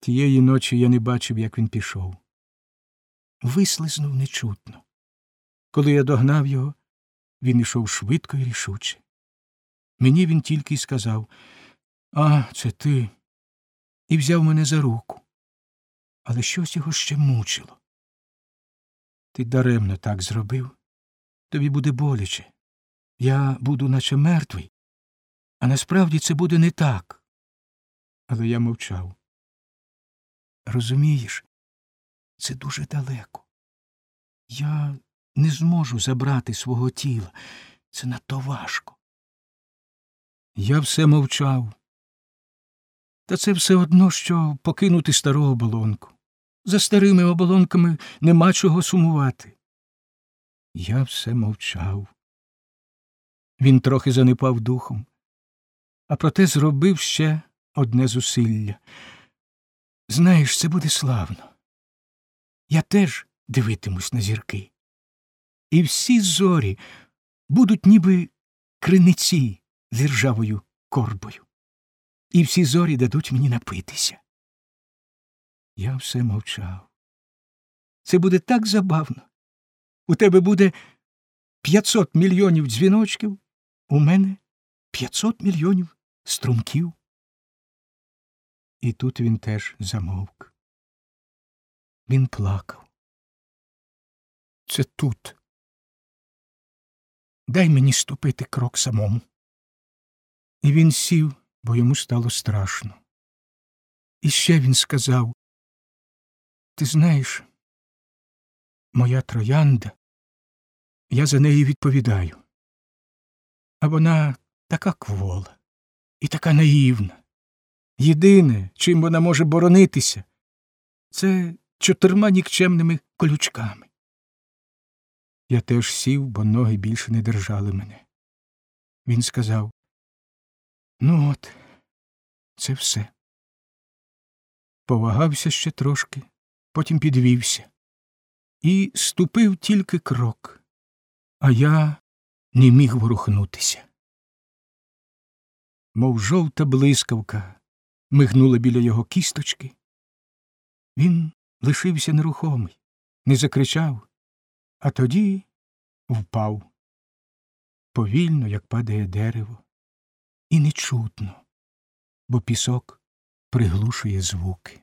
Тієї ночі я не бачив, як він пішов. Вислизнув нечутно. Коли я догнав його, він ішов швидко і рішуче. Мені він тільки й сказав А, це ти. І взяв мене за руку. Але щось його ще мучило. Ти даремно так зробив. Тобі буде боляче. Я буду, наче мертвий, а насправді це буде не так. Але я мовчав. Розумієш, це дуже далеко. Я не зможу забрати свого тіла. Це надто важко. Я все мовчав. Та це все одно, що покинути стару оболонку. За старими оболонками нема чого сумувати. Я все мовчав. Він трохи занипав духом, а проте зробив ще одне зусилля. Знаєш, це буде славно. Я теж дивитимусь на зірки. І всі зорі будуть ніби криниці з ржавою корбою. І всі зорі дадуть мені напитися. Я все мовчав. Це буде так забавно. У тебе буде п'ятсот мільйонів дзвіночків, у мене п'ятсот мільйонів струмків. І тут він теж замовк. Він плакав. Це тут. Дай мені ступити крок самому. І він сів, бо йому стало страшно. І ще він сказав Ти знаєш, моя троянда, я за неї відповідаю. А вона така квола і така наївна. Єдине, чим вона може боронитися, це чотирма нікчемними колючками. Я теж сів, бо ноги більше не держали мене. Він сказав Ну от, це все. Повагався ще трошки, потім підвівся і ступив тільки крок, а я не міг ворухнутися. Мов жовта блискавка мигнула біля його кісточки. Він лишився нерухомий, не закричав, а тоді впав повільно, як падає дерево, і нечутно, бо пісок приглушує звуки.